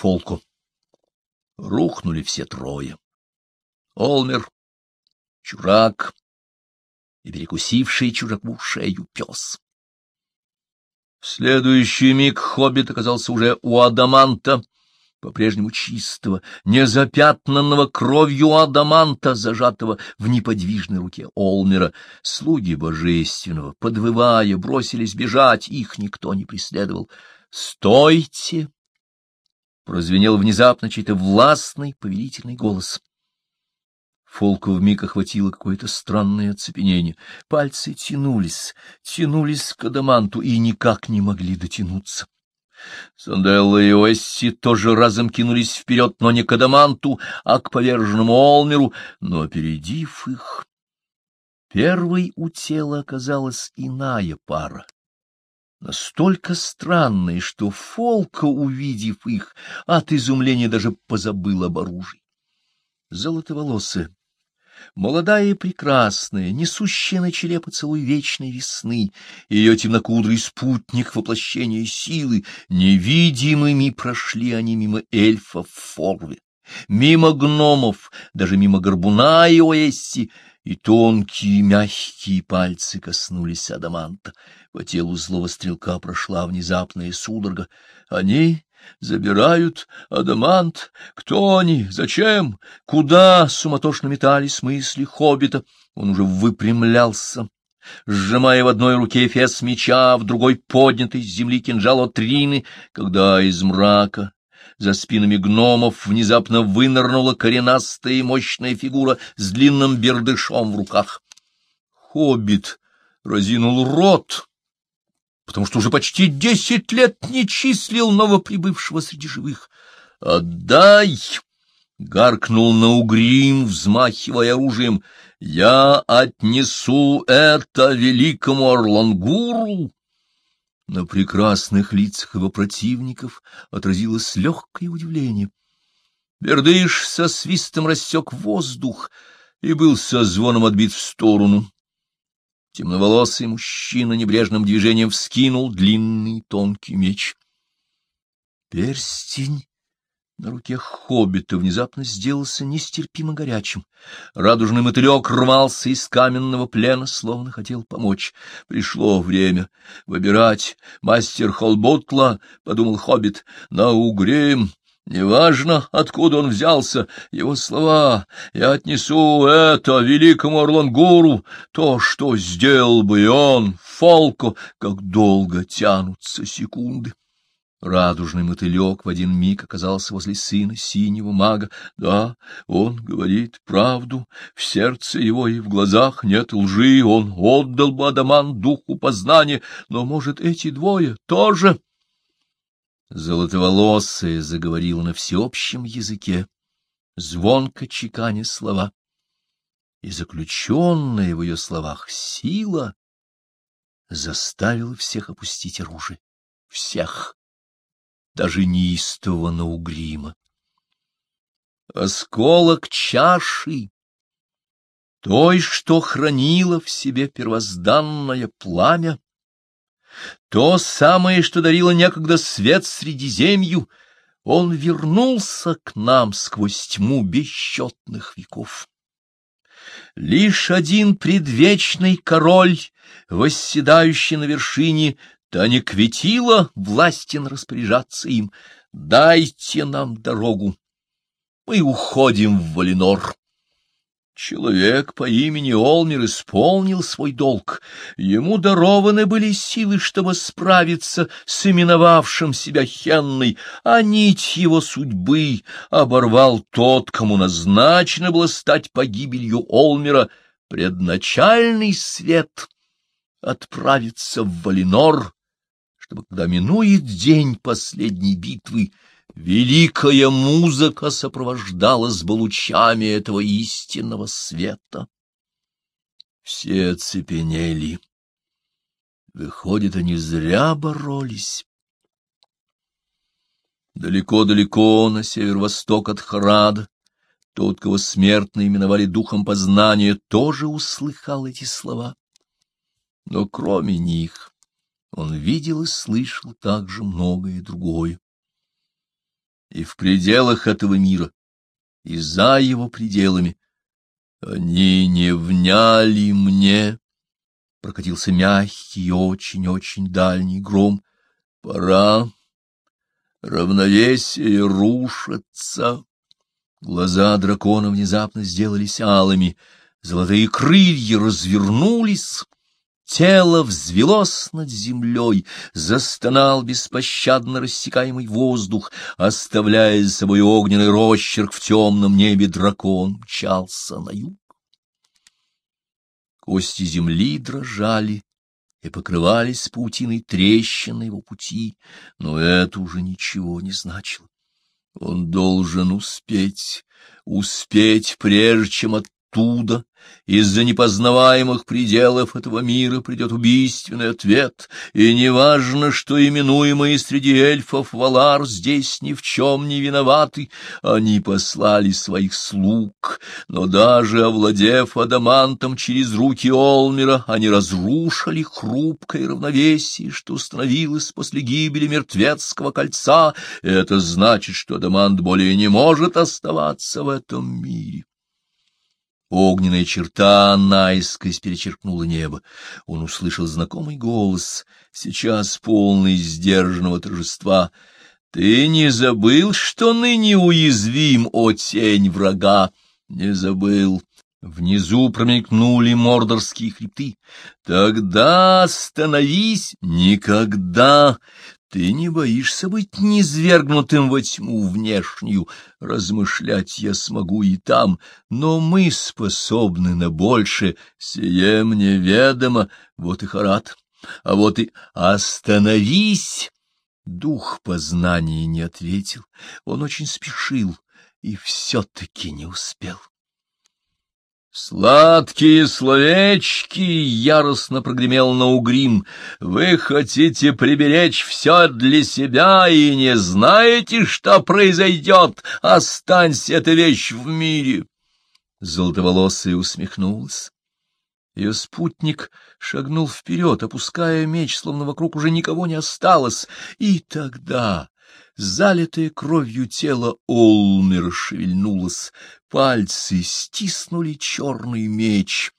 Фолку. Рухнули все трое. Олмер, чурак и перекусивший чужаку шею пес. В следующий миг хоббит оказался уже у адаманта, по-прежнему чистого, незапятнанного кровью адаманта, зажатого в неподвижной руке Олмера. Слуги божественного, подвывая, бросились бежать, их никто не преследовал. «Стойте!» — прозвенел внезапно чей-то властный повелительный голос. Фолку вмиг охватило какое-то странное оцепенение. Пальцы тянулись, тянулись к адаманту и никак не могли дотянуться. Санделла и Оэсси тоже разом кинулись вперед, но не к адаманту, а к поверженному Олмеру, но, опередив их, первой у тела оказалась иная пара. Настолько странная, что Фолка, увидев их, от изумления даже позабыл об оружии. Золотоволосая, молодая и прекрасная, несущая на челе поцелуй вечной весны, ее темнокудрый спутник воплощения силы, невидимыми прошли они мимо эльфов в Форве, мимо гномов, даже мимо горбуна и Оэсси, и тонкие мягкие пальцы коснулись адаманта. По телу злого стрелка прошла внезапная судорога. Они Забирают адамант. Кто они? Зачем? Куда? Суматошно метались мысли хоббита. Он уже выпрямлялся, сжимая в одной руке фес меча, в другой поднятый с земли кинжал Отрины, когда из мрака за спинами гномов внезапно вынырнула коренастая и мощная фигура с длинным бердышом в руках. Хоббит разинул рот потому что уже почти десять лет не числил новоприбывшего среди живых. «Отдай!» — гаркнул на угрим, взмахивая оружием. «Я отнесу это великому Орлангуру!» На прекрасных лицах его противников отразилось легкое удивление. Бердыш со свистом рассек воздух и был со звоном отбит в сторону. Темноволосый мужчина небрежным движением вскинул длинный тонкий меч. Перстень на руке хоббита внезапно сделался нестерпимо горячим. Радужный мотылек рвался из каменного плена, словно хотел помочь. Пришло время выбирать мастер Холботла, — подумал хоббит, — на угрем Неважно, откуда он взялся, его слова «Я отнесу это великому Орлангуру», то, что сделал бы он, Фолко, как долго тянутся секунды. Радужный мотылек в один миг оказался возле сына синего мага. Да, он говорит правду, в сердце его и в глазах нет лжи, он отдал бы Адаман духу познания, но, может, эти двое тоже... Золотоволосая заговорила на всеобщем языке, звонко чеканя слова, и заключенная в ее словах сила заставила всех опустить оружие. Всех, даже неистового Наугрима. Осколок чаши, той, что хранила в себе первозданное пламя, то самое, что дарило некогда свет Средиземью, он вернулся к нам сквозь тьму бесчетных веков. Лишь один предвечный король, восседающий на вершине, да не кветила властен распоряжаться им. Дайте нам дорогу. Мы уходим в Валинор. Человек по имени Олмер исполнил свой долг. Ему дарованы были силы, чтобы справиться с именовавшим себя Хенной, а нить его судьбы оборвал тот, кому назначено было стать погибелью Олмера, предначальный свет отправиться в Валинор, чтобы, когда минует день последней битвы, Великая музыка сопровождалась бы лучами этого истинного света. Все оцепенели. Выходит, они зря боролись. Далеко-далеко на северо-восток от Харада тот, кого смертно именовали духом познания, тоже услыхал эти слова. Но кроме них он видел и слышал также многое другое. и в пределах этого мира, и за его пределами. Они не вняли мне. Прокатился мягкий очень-очень дальний гром. Пора. Равновесие рушится. Глаза дракона внезапно сделались алыми. Золотые крылья развернулись. Тело взвелось над землей, застонал беспощадно рассекаемый воздух, оставляя за собой огненный росчерк в темном небе дракон мчался на юг. Кости земли дрожали и покрывались паутиной трещин на его пути, но это уже ничего не значило. Он должен успеть, успеть, прежде чем от оттуда, из-за непознаваемых пределов этого мира, придет убийственный ответ, и неважно, что именуемые среди эльфов Валар здесь ни в чем не виноваты, они послали своих слуг, но даже овладев адамантом через руки Олмера, они разрушили хрупкое равновесие, что установилось после гибели мертвецкого кольца, это значит, что адамант более не может оставаться в этом мире. Огненная черта наискось перечеркнула небо. Он услышал знакомый голос, сейчас полный сдержанного торжества. — Ты не забыл, что ныне уязвим, о тень врага? — Не забыл. Внизу промелькнули мордорские хребты. — Тогда остановись! Никогда! Ты не боишься быть низвергнутым во тьму внешнюю, размышлять я смогу и там, но мы способны на больше, сие мне ведомо, вот и Харат, а вот и остановись. Дух познания не ответил, он очень спешил и все-таки не успел. «Сладкие словечки!» — яростно прогремел Наугрим. «Вы хотите приберечь все для себя и не знаете, что произойдет? Останься эта вещь в мире!» Золотоволосая усмехнулась. Ее спутник шагнул вперед, опуская меч, словно вокруг уже никого не осталось, и тогда Залитое кровью тело Олмер шевельнулось, пальцы стиснули черный меч.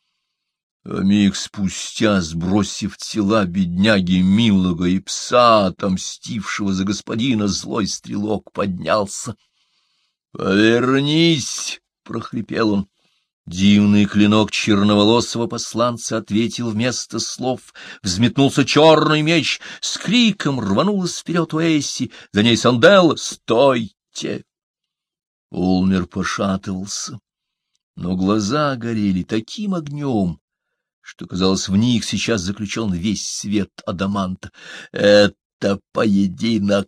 А миг спустя, сбросив тела бедняги Милого и пса, отомстившего за господина, злой стрелок поднялся. — Повернись! — прохрипел он. Дивный клинок черноволосого посланца ответил вместо слов. Взметнулся черный меч, с криком рванулась вперед Уэсси, за ней Сандел «Стойте!». Улмер пошатывался, но глаза горели таким огнем, что, казалось, в них сейчас заключен весь свет адаманта. «Это поединок!»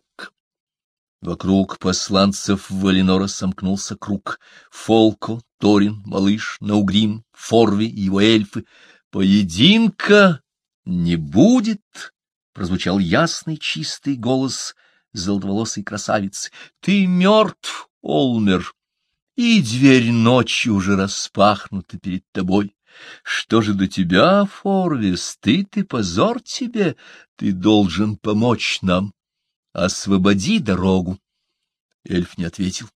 Вокруг посланцев Валинора сомкнулся круг. Фолко, Торин, Малыш, Наугрим, Форви и его эльфы. «Поединка не будет!» — прозвучал ясный чистый голос золотоволосой красавицы. «Ты мертв, Олмер, и дверь ночи уже распахнута перед тобой. Что же до тебя, Форви, стыд и позор тебе, ты должен помочь нам». Освободи дорогу. Эльф не ответил.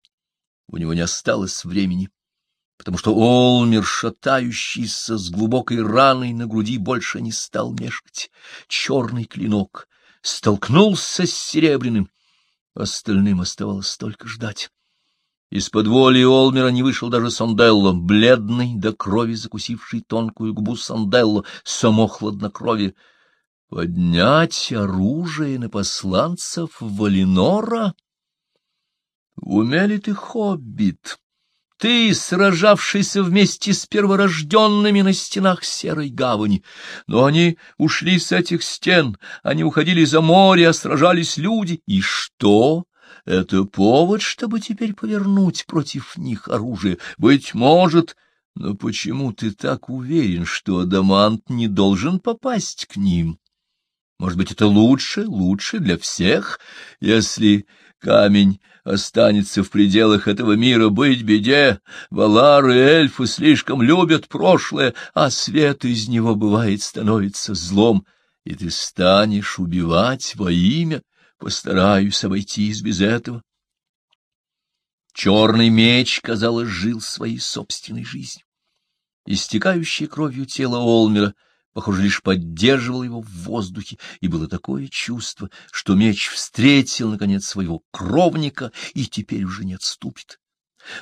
У него не осталось времени, потому что Олмер, шатающийся с глубокой раной на груди, больше не стал мешкать. Черный клинок столкнулся с серебряным. Остальным оставалось только ждать. Из-под воли Олмера не вышел даже Санделло, бледный, до крови закусивший тонкую губу Санделло, само хладнокровие — Поднять оружие на посланцев Валинора? Умели ты, хоббит? Ты, сражавшийся вместе с перворожденными на стенах Серой Гавани. Но они ушли с этих стен, они уходили за море, а сражались люди. И что? Это повод, чтобы теперь повернуть против них оружие. Быть может... Но почему ты так уверен, что Адамант не должен попасть к ним? Может быть, это лучше, лучше для всех, если камень останется в пределах этого мира, быть беде. Валары и эльфы слишком любят прошлое, а свет из него, бывает, становится злом, и ты станешь убивать во имя. Постараюсь обойтись без этого. Черный меч, казалось, жил своей собственной жизнью. Истекающее кровью тело Олмера, похоже, лишь поддерживало его в воздухе, и было такое чувство, что меч встретил, наконец, своего кровника и теперь уже не отступит.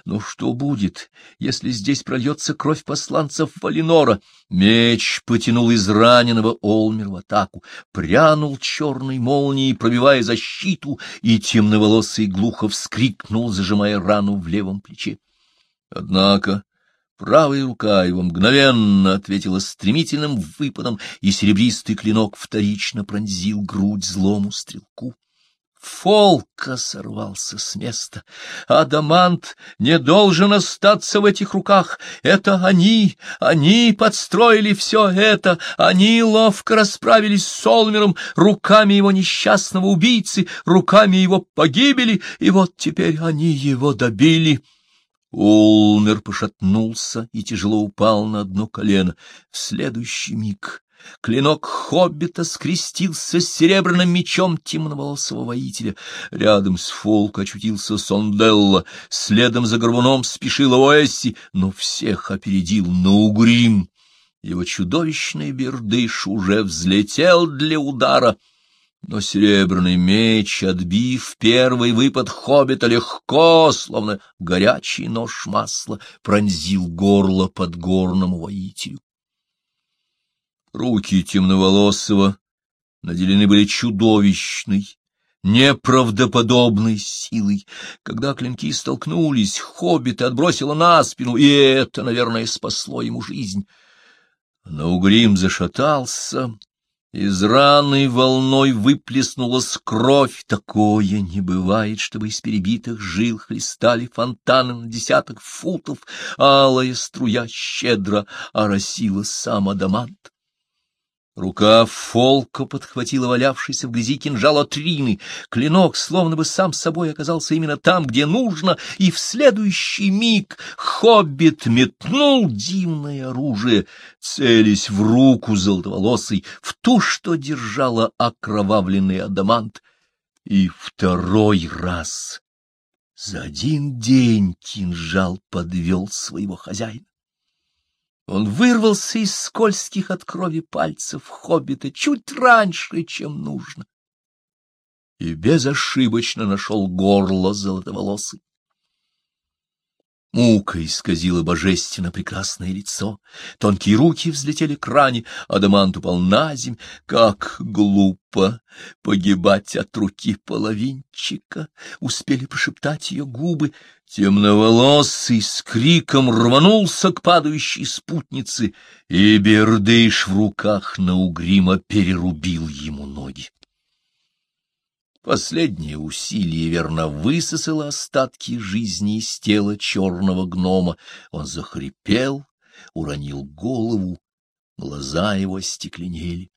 Но что будет, если здесь прольется кровь посланцев Валинора? Меч потянул из раненого Олмер в атаку, прянул черной молнией, пробивая защиту, и темноволосый глухо вскрикнул, зажимая рану в левом плече. Однако правая рука его мгновенно ответила стремительным выпадом, и серебристый клинок вторично пронзил грудь злому стрелку. Фолка сорвался с места. Адамант не должен остаться в этих руках. Это они, они подстроили все это. Они ловко расправились с Солмером руками его несчастного убийцы, руками его погибели, и вот теперь они его добили. Улмер пошатнулся и тяжело упал на одно колено. В следующий миг Клинок хоббита скрестился с серебряным мечом темноволосого воителя. Рядом с Фолк очутился Сонделла, следом за горбуном спешила Оэсси, но всех опередил Наугрим. Его чудовищный бердыш уже взлетел для удара, но серебряный меч, отбив первый выпад хоббита легко, словно горячий нож масла, пронзил горло подгорному воителю. Руки темноволосого наделены были чудовищной, неправдоподобной силой. Когда клинки столкнулись, хоббит отбросило на спину, и это, наверное, спасло ему жизнь. Но угрим зашатался, из раны волной выплеснулась кровь. Такое не бывает, чтобы из перебитых жил хлестали фонтаны на десяток футов, алая струя щедро оросила сам адамант. Рука Фолка подхватила валявшийся в грязи кинжал от Рины. Клинок словно бы сам собой оказался именно там, где нужно, и в следующий миг хоббит метнул дивное оружие, целясь в руку золотоволосой, в ту, что держала окровавленный адамант. И второй раз за один день кинжал подвел своего хозяина. Он вырвался из скользких от крови пальцев хоббита чуть раньше, чем нужно, и безошибочно нашел горло золотоволосый. Мука исказила божественно прекрасное лицо, тонкие руки взлетели к ране, Адамант упал на земь. Как глупо погибать от руки половинчика! Успели пошептать ее губы. Темноволосый с криком рванулся к падающей спутнице, и бердыш в руках на угрима перерубил ему ноги. Последнее усилие верно высосало остатки жизни из тела черного гнома. Он захрипел, уронил голову, глаза его стекленели.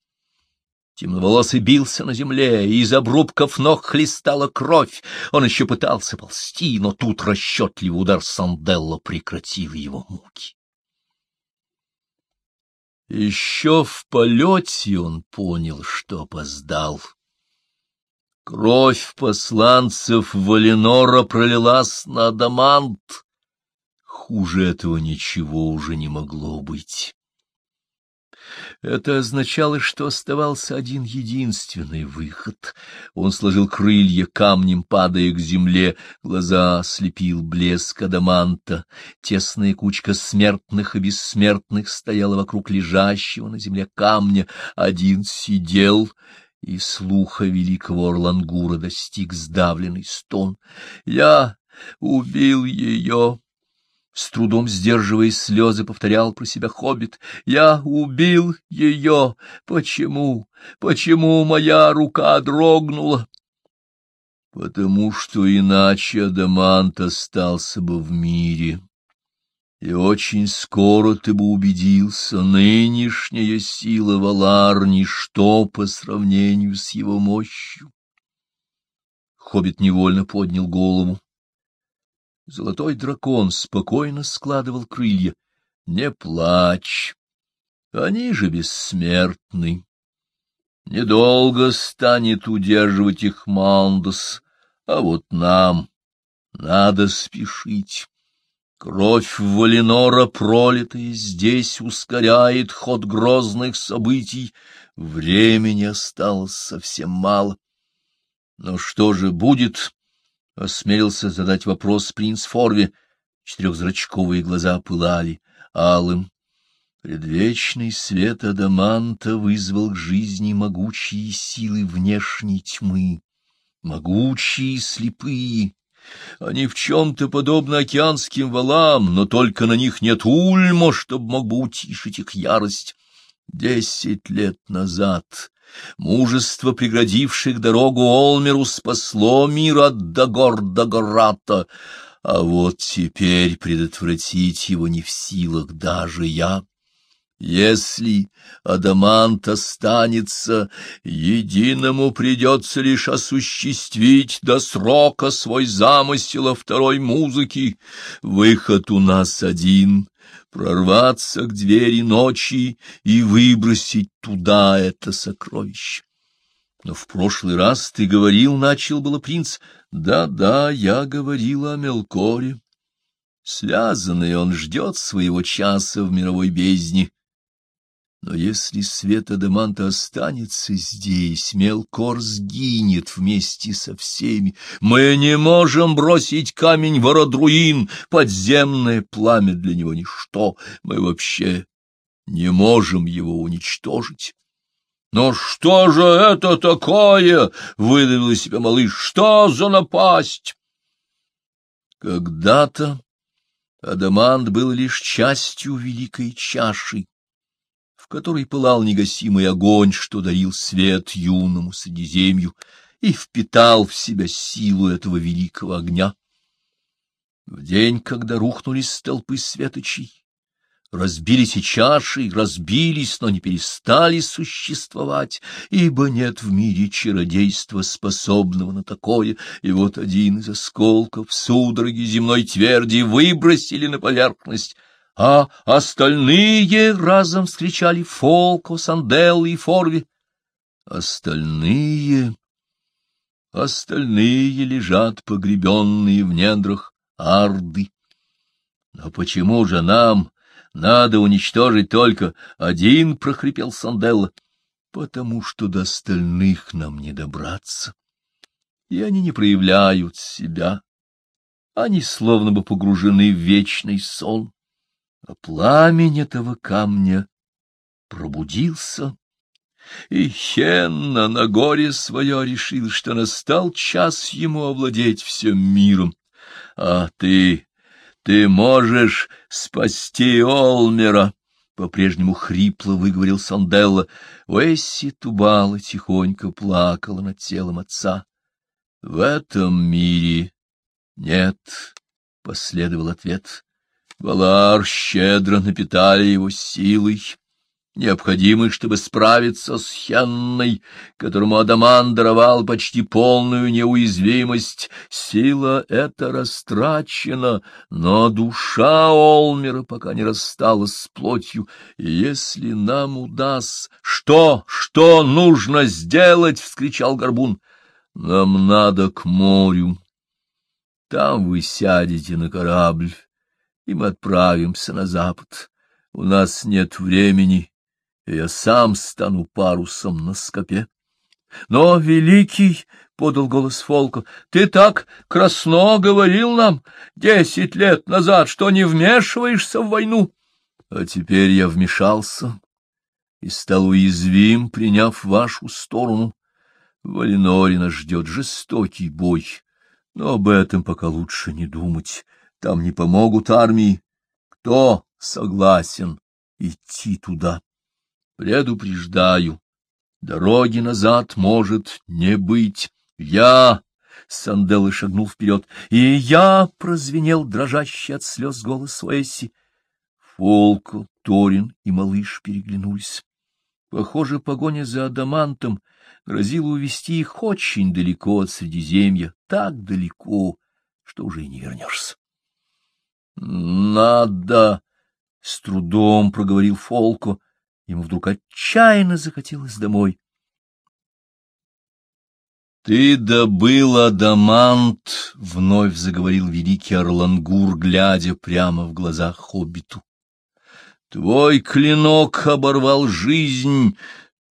Темноволосый бился на земле, и из обрубков ног хлестала кровь. Он еще пытался ползти, но тут расчетливый удар Санделла прекратил его муки. Еще в полете он понял, что опоздал. Кровь посланцев Валенора пролилась на адамант. Хуже этого ничего уже не могло быть. Это означало, что оставался один единственный выход. Он сложил крылья камнем, падая к земле, глаза слепил блеск адаманта. Тесная кучка смертных и бессмертных стояла вокруг лежащего на земле камня. Один сидел и слуха великого Орлангура достиг сдавленный стон. «Я убил ее!» С трудом сдерживая слезы, повторял про себя хоббит. «Я убил ее! Почему? Почему моя рука дрогнула?» «Потому что иначе Адамант остался бы в мире», и очень скоро ты бы убедился, нынешняя сила Валар — ничто по сравнению с его мощью. Хоббит невольно поднял голову. Золотой дракон спокойно складывал крылья. Не плачь, они же бессмертны. Недолго станет удерживать их Мандус, а вот нам Надо спешить. Кровь Валенора, пролитая здесь, ускоряет ход грозных событий. Времени осталось совсем мало. Но что же будет? — осмелился задать вопрос принц Форви. Четырехзрачковые глаза пылали алым. Предвечный свет Адаманта вызвал к жизни могучие силы внешней тьмы, могучие слепые, они в чем-то подобны океанским валам, но только на них нет ульма, чтобы мог бы утишить их ярость. Десять лет назад мужество, преградивших дорогу Олмеру, спасло мир от Дагор Дагората, а вот теперь предотвратить его не в силах даже я. Если адамант останется, единому придется лишь осуществить до срока свой замысел о второй музыке. Выход у нас один — прорваться к двери ночи и выбросить туда это сокровище. Но в прошлый раз ты говорил, — начал было принц, да — да-да, я говорил о Мелкоре. Связанный он ждет своего часа в мировой бездне, но если свет Адаманта останется здесь, Мелкор сгинет вместе со всеми. Мы не можем бросить камень в Родруин, подземное пламя для него ничто. Мы вообще не можем его уничтожить. «Но что же это такое?» — выдавил себя малыш. «Что за напасть?» Когда-то Адамант был лишь частью великой чаши, в которой пылал негасимый огонь, что дарил свет юному Средиземью и впитал в себя силу этого великого огня. В день, когда рухнули столпы светочей, разбились и чаши, разбились, но не перестали существовать, ибо нет в мире чародейства, способного на такое, и вот один из осколков судороги земной тверди выбросили на поверхность — а остальные разом встречали Фолко, Санделл и Форви. Остальные... Остальные лежат погребенные в недрах Арды. Но почему же нам надо уничтожить только один, — прохрипел Санделла, — потому что до остальных нам не добраться. И они не проявляют себя. Они словно бы погружены в вечный сон а пламень этого камня пробудился, и Хенна на горе свое решил, что настал час ему овладеть всем миром. А ты, ты можешь спасти Олмера, — по-прежнему хрипло выговорил Санделла. Уэсси Тубала тихонько плакала над телом отца. — В этом мире нет, — последовал ответ. Валар щедро напитали его силой, необходимой, чтобы справиться с Хенной, которому Адаман даровал почти полную неуязвимость. Сила эта растрачена, но душа Олмера пока не рассталась с плотью. Если нам удастся... — Что? Что нужно сделать? — вскричал Горбун. — Нам надо к морю. Там вы сядете на корабль и мы отправимся на запад. У нас нет времени, и я сам стану парусом на скопе. — Но, великий, — подал голос Фолка, — ты так красно говорил нам десять лет назад, что не вмешиваешься в войну. А теперь я вмешался и стал уязвим, приняв вашу сторону. В Валеноре нас ждет жестокий бой, но об этом пока лучше не думать. Там не помогут армии. Кто согласен идти туда? Предупреждаю, дороги назад может не быть. Я... Санделла шагнул вперед. «И я!» — прозвенел дрожащий от слез голос Уэсси. Фолко, Торин и малыш переглянулись. Похоже, погоня за адамантом грозила увести их очень далеко от Средиземья, так далеко, что уже и не вернешься. «Надо!» — с трудом проговорил Фолко. Ему вдруг отчаянно захотелось домой. — Ты добыл адамант, — вновь заговорил великий Орлангур, глядя прямо в глаза хоббиту. — Твой клинок оборвал жизнь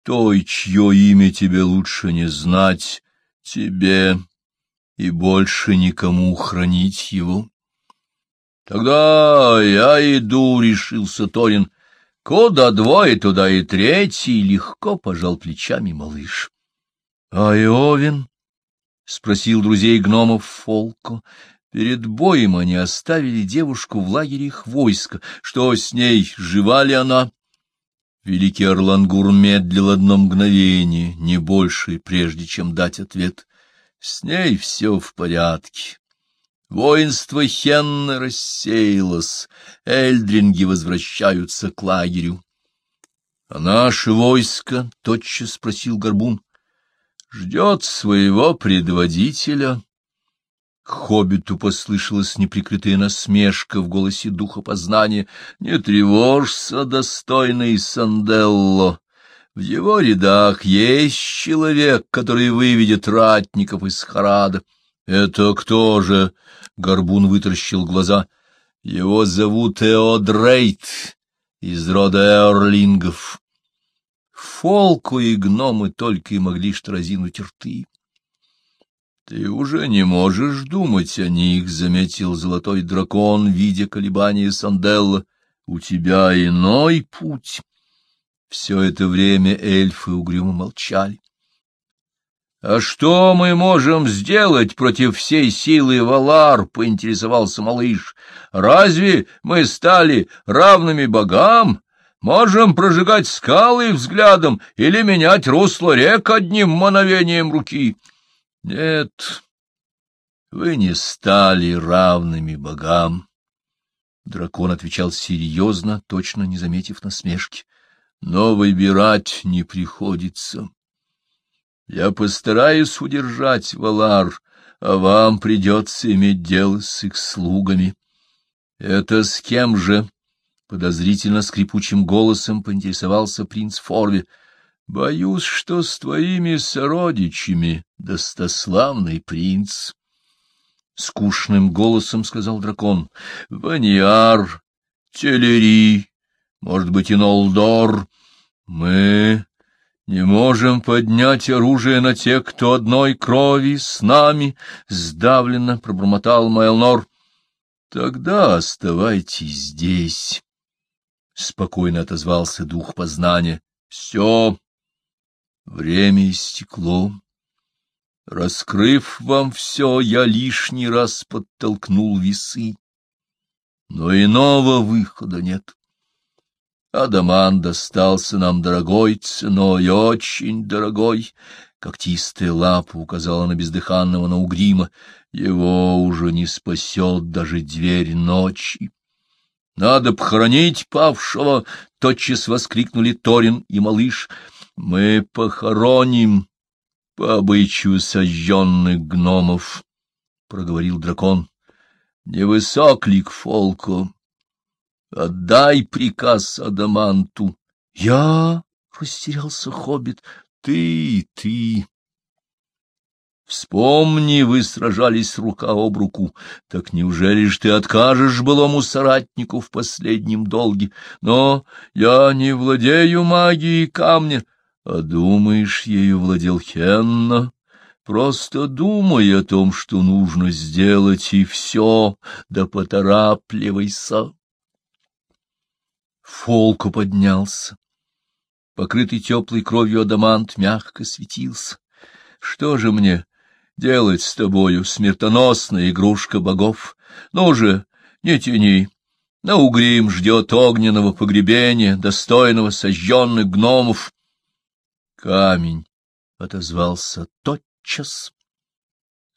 той, чье имя тебе лучше не знать, тебе и больше никому хранить его. — Тогда я иду, — решился Торин. — Куда двое, туда и третий, — легко пожал плечами малыш. — А Иовин? — спросил друзей гномов Фолко. Перед боем они оставили девушку в лагере их войска. Что с ней, жива ли она? Великий Орлангур медлил одно мгновение, не больше, прежде чем дать ответ. С ней все в порядке. Воинство Хенна рассеялось, эльдринги возвращаются к лагерю. — А наше войско? — тотчас спросил Горбун. — Ждет своего предводителя. К хоббиту послышалась неприкрытая насмешка в голосе духа познания. — Не тревожься, достойный Санделло. В его рядах есть человек, который выведет ратников из Харада. — Это кто же? — Горбун вытаращил глаза. — Его зовут Эодрейт, из рода Эорлингов. Фолку и гномы только и могли что разинуть рты. — Ты уже не можешь думать о них, — заметил золотой дракон, видя колебания Санделла. — У тебя иной путь. Все это время эльфы угрюмо молчали. «А что мы можем сделать против всей силы Валар?» — поинтересовался малыш. «Разве мы стали равными богам? Можем прожигать скалы взглядом или менять русло рек одним мановением руки?» «Нет, вы не стали равными богам». Дракон отвечал серьезно, точно не заметив насмешки. «Но выбирать не приходится». Я постараюсь удержать Валар, а вам придется иметь дело с их слугами. — Это с кем же? — подозрительно скрипучим голосом поинтересовался принц Форви. — Боюсь, что с твоими сородичами, достославный принц. — скучным голосом сказал дракон. — Ваниар, Телери, может быть, и Нолдор. Мы не можем поднять оружие на тех, кто одной крови с нами, — сдавленно пробормотал Майлнор. — Тогда оставайтесь здесь, — спокойно отозвался дух познания. — Все, время истекло. Раскрыв вам все, я лишний раз подтолкнул весы. Но иного выхода нет. Адаман достался нам дорогой ценой, очень дорогой. Когтистая лапа указала на бездыханного Наугрима. Его уже не спасет даже дверь ночи. — Надо похоронить павшего! — тотчас воскликнули Торин и малыш. — Мы похороним по обычаю сожженных гномов, — проговорил дракон. — Невысок ли к фолку? Отдай приказ Адаманту. Я? — растерялся хоббит. Ты, ты. Вспомни, вы сражались рука об руку. Так неужели ж ты откажешь былому соратнику в последнем долге? Но я не владею магией камня. А думаешь, ею владел Хенна? Просто думай о том, что нужно сделать, и все, да поторапливайся. Фолку поднялся. Покрытый теплой кровью адамант мягко светился. Что же мне делать с тобою, смертоносная игрушка богов? Ну же, не тяни. Наугрим ждет огненного погребения, достойного сожженных гномов. Камень отозвался тотчас.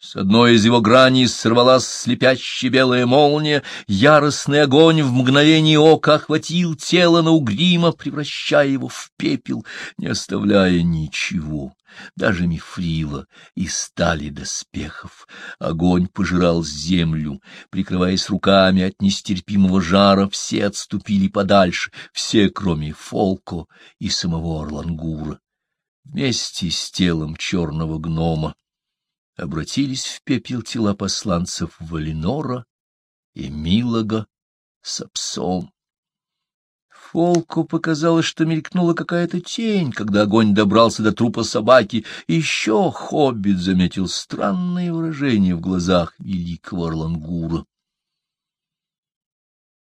С одной из его граней сорвалась слепящая белая молния, яростный огонь в мгновение ока охватил тело Наугрима, превращая его в пепел, не оставляя ничего, даже мифрила и стали доспехов. Огонь пожирал землю, прикрываясь руками от нестерпимого жара, все отступили подальше, все, кроме Фолко и самого Орлангура. Вместе с телом черного гнома обратились в пепел тела посланцев Валинора и Милога с. Фолку показалось, что мелькнула какая-то тень, когда огонь добрался до трупа собаки, еще хоббит заметил странное выражение в глазах великого Орлангура.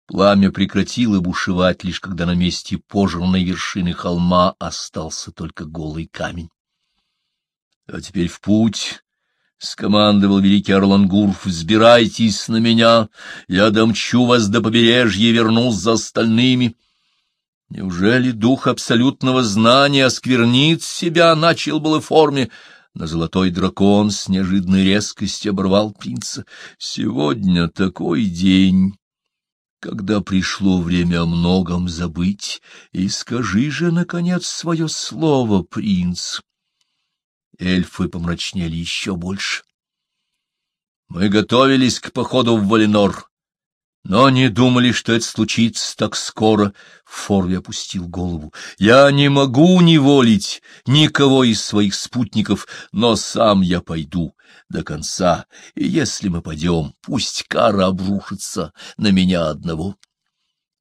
Пламя прекратило бушевать, лишь когда на месте пожарной вершины холма остался только голый камень. — А теперь в путь! — скомандовал великий Орлангур. — Взбирайтесь на меня! Я домчу вас до побережья и вернусь за остальными! — Неужели дух абсолютного знания осквернит себя, начал было в форме, но золотой дракон с неожиданной резкостью оборвал принца. Сегодня такой день, когда пришло время о многом забыть, и скажи же, наконец, свое слово, принц. Эльфы помрачнели еще больше. Мы готовились к походу в Валенор. Но не думали, что это случится так скоро. Форви опустил голову. Я не могу неволить никого из своих спутников, но сам я пойду до конца, и если мы пойдем, пусть кара обрушится на меня одного.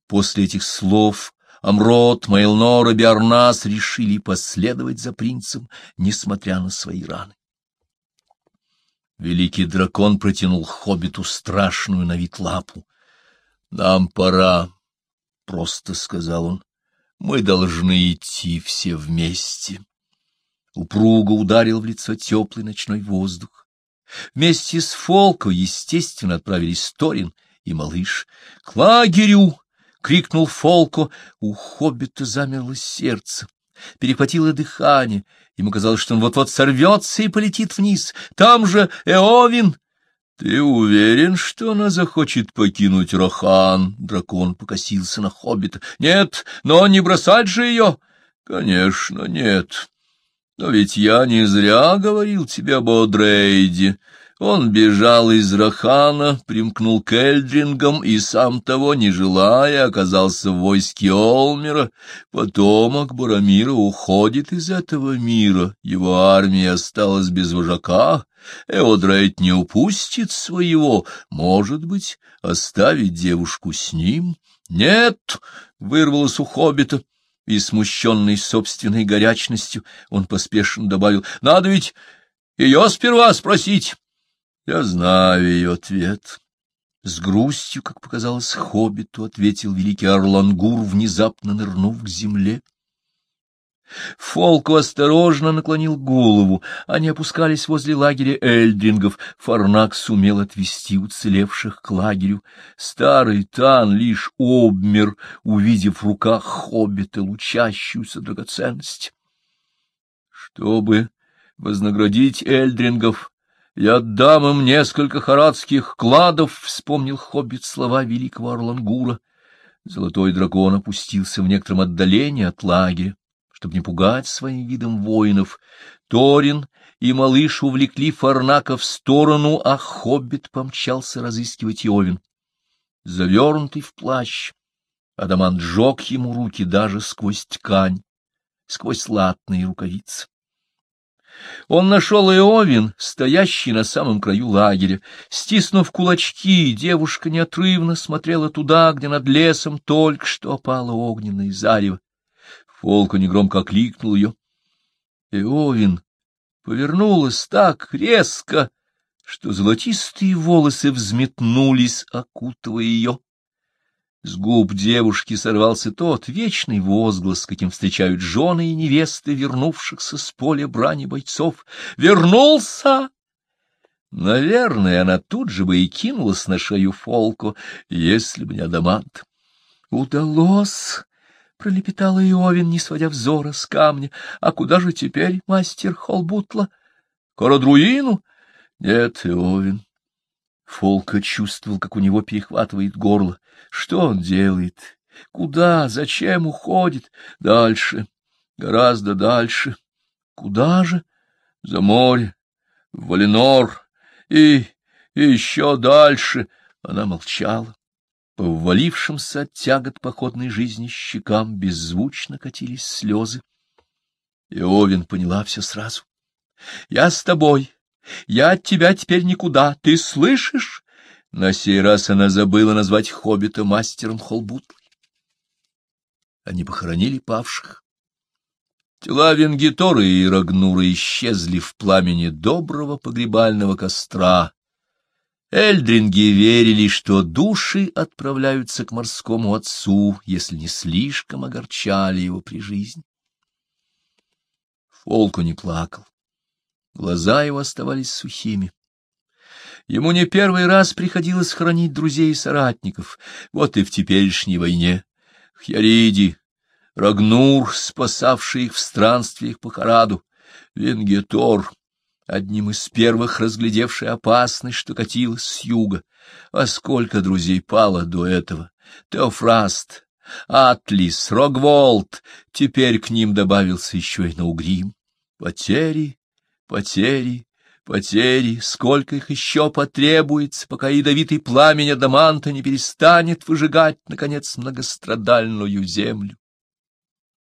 После этих слов Амрот, Мейлнор и Биарнас решили последовать за принцем, несмотря на свои раны. Великий дракон протянул хоббиту страшную на вид лапу. — Нам пора, — просто сказал он. — Мы должны идти все вместе. Упруго ударил в лицо теплый ночной воздух. Вместе с Фолко, естественно, отправились Торин и малыш. — К лагерю! — крикнул Фолко. У хоббита замерло сердце, перехватило дыхание. Ему казалось, что он вот-вот сорвется и полетит вниз. Там же Эовин! Ты уверен, что она захочет покинуть Рохан? Дракон покосился на хоббита. Нет, но не бросать же ее. Конечно, нет. Но ведь я не зря говорил тебе об Одрейде. Он бежал из Рахана, примкнул к Эльдрингам и, сам того не желая, оказался в войске Олмера. Потомок Барамира уходит из этого мира, его армия осталась без вожака, Эодрейд не упустит своего, может быть, оставить девушку с ним? Нет, вырвалось у хоббита, и, смущенный собственной горячностью, он поспешно добавил, надо ведь ее сперва спросить. Я знаю ее ответ. С грустью, как показалось хоббиту, ответил великий Орлангур, внезапно нырнув к земле. Фолку осторожно наклонил голову. Они опускались возле лагеря эльдрингов. Фарнак сумел отвести уцелевших к лагерю. Старый Тан лишь обмер, увидев в руках хоббита лучащуюся драгоценность. Чтобы вознаградить эльдрингов, я отдам им несколько харадских кладов, — вспомнил хоббит слова великого Орлангура. Золотой дракон опустился в некотором отдалении от лагеря чтобы не пугать своим видом воинов. Торин и малыш увлекли Фарнака в сторону, а хоббит помчался разыскивать Йовин. Завернутый в плащ, Адамант сжег ему руки даже сквозь ткань, сквозь латные рукавицы. Он нашел Иовин, стоящий на самом краю лагеря. Стиснув кулачки, девушка неотрывно смотрела туда, где над лесом только что опало огненное зарево. Фолка негромко окликнул ее. Иовин повернулась так резко, что золотистые волосы взметнулись, окутывая ее. С губ девушки сорвался тот вечный возглас, каким встречают жены и невесты, вернувшихся с поля брани бойцов. «Вернулся!» Наверное, она тут же бы и кинулась на шею Фолку, если бы не Адамант. «Удалось!» пролепетала Иовин, не сводя взора с камня. — А куда же теперь, мастер Холбутла? — к Кородруину? — Нет, Иовин. Фолка чувствовал, как у него перехватывает горло. Что он делает? Куда? Зачем уходит? Дальше. Гораздо дальше. Куда же? За море. В Валенор. И... и еще дальше. Она молчала. По ввалившимся от тягот походной жизни щекам беззвучно катились слезы. И Овен поняла все сразу. — Я с тобой, Я от тебя теперь никуда, ты слышишь? На сей раз она забыла назвать хоббита мастером Холбутлой. Они похоронили павших. Тела Венгитора и Рагнура исчезли в пламени доброго погребального костра. Эльдринги верили, что души отправляются к морскому отцу, если не слишком огорчали его при жизни. Фолку не плакал. Глаза его оставались сухими. Ему не первый раз приходилось хранить друзей и соратников, вот и в теперешней войне. Хьяриди, Рагнур, спасавший их в странствиях по Хараду, Венгетор, одним из первых разглядевший опасность, что катилась с юга. А сколько друзей пало до этого! Теофраст, Атлис, Рогволд, теперь к ним добавился еще и Наугрим. Потери, потери, потери, сколько их еще потребуется, пока ядовитый пламень Адаманта не перестанет выжигать, наконец, многострадальную землю.